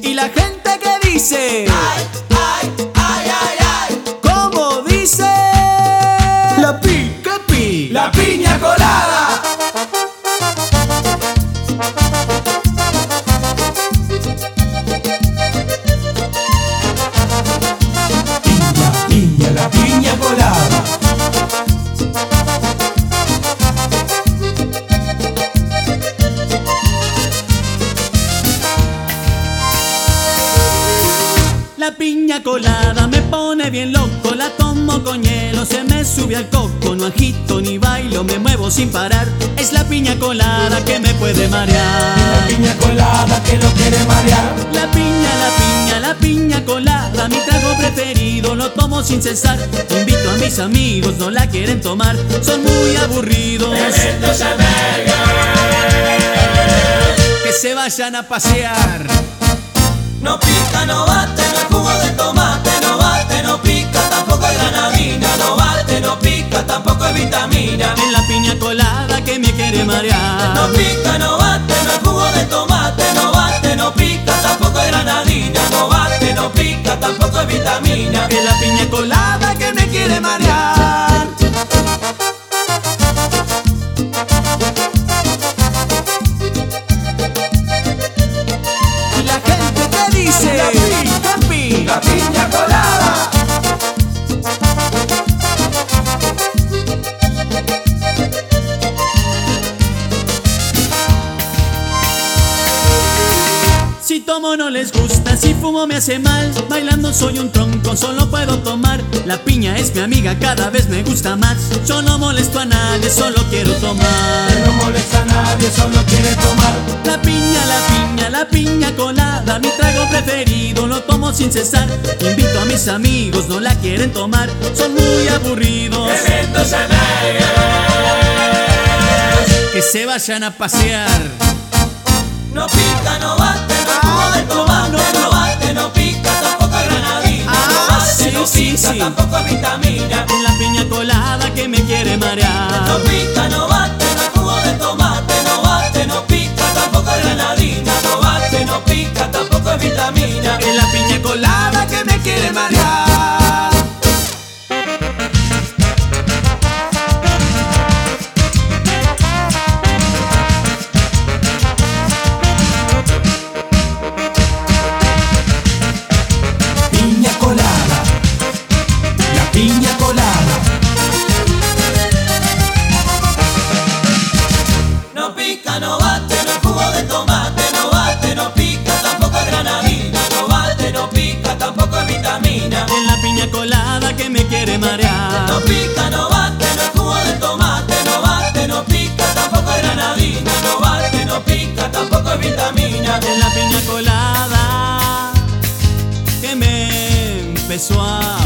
Y la gente que dice, Ay, piña colada me pone bien loco, la tomo con hielo, se me sube al coco, no agito ni bailo, me muevo sin parar. Es la piña colada que me puede La marear. piña colada que lo quiere marear. La piña, la piña, la piña colada, mi trago preferido, lo tomo sin cesar. Invito a mis amigos, no la quieren tomar, son muy aburridos. Que se vayan a pasear. No pica, no bate, pica, tampoco es vitamina. En la piña colada que me quiere marear. No pica, no bate, no es jugo de tomate, no bate, no pica, tampoco es granadina, no bate, no pica, tampoco es vitamina. Que la piña colada Si tomo no les gusta, si fumo me hace mal. Bailando soy un tronco, solo puedo tomar. La piña es mi amiga, cada vez me gusta más. Yo no molesto a nadie, solo quiero tomar. No molesta a nadie, solo quiere tomar. La piña, la piña, la piña colada, mi trago preferido, lo tomo sin cesar. Invito a mis amigos, no la quieren tomar, son muy aburridos. Que se vayan a pasear. No pica, no tampoco es vitamina. En la piña colada que me quiere No marear. pica, no bate, no es jugo de tomate, no bate, no pica, tampoco es granadina, no bate, no pica, tampoco es vitamina. Pica, no bate, no es jugo de tomate, no bate, no pica, tampoco es granadina, no bate, no pica, tampoco es vitamina. En la piña colada que me quiere marear. No pica, no bate, no es jugo de tomate, no bate, no pica, tampoco es granadina, no bate, no pica, tampoco es vitamina. En la piña colada que me empezó a